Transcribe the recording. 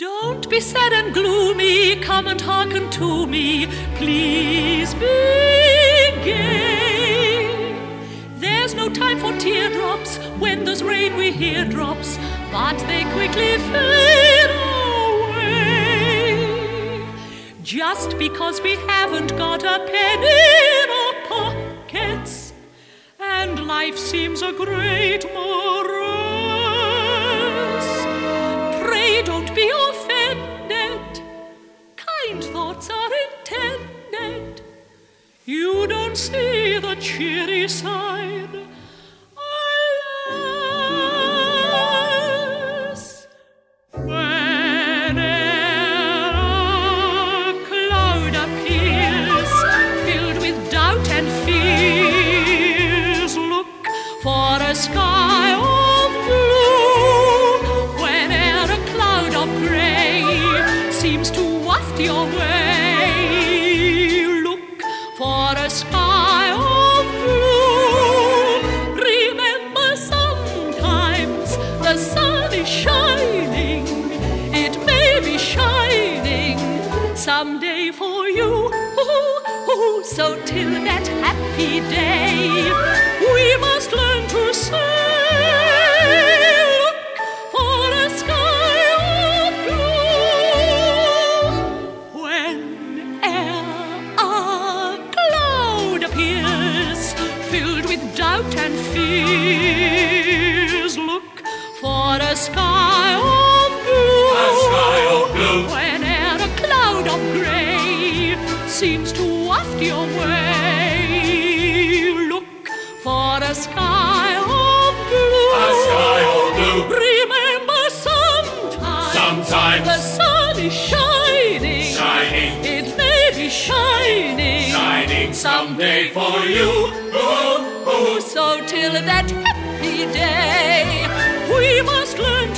Don't be sad and gloomy, come and hearken to me, please be gay. There's no time for teardrops when there's rain we hear drops, but they quickly fade away. Just because we haven't got a penny in our pockets, and life seems a great morass. You don't see the cheery side. Alas, a cloud appears, filled with doubt and fears, look for a sky of blue. A cloud of grey seems to your way, a sky of blue. Remember, sometimes the sun is shining. It may be shining someday for you. So till that happy day, we must learn fears, look for a sky of blue. A sky of blue. Whene'er a cloud of grey seems to waft your way, look for a sky of blue. A sky of blue. Remember, sometimes, Sometimes. the sun is shining. Shining. It may be shining. Shining someday for you. Ooh. So till that happy day, we must learn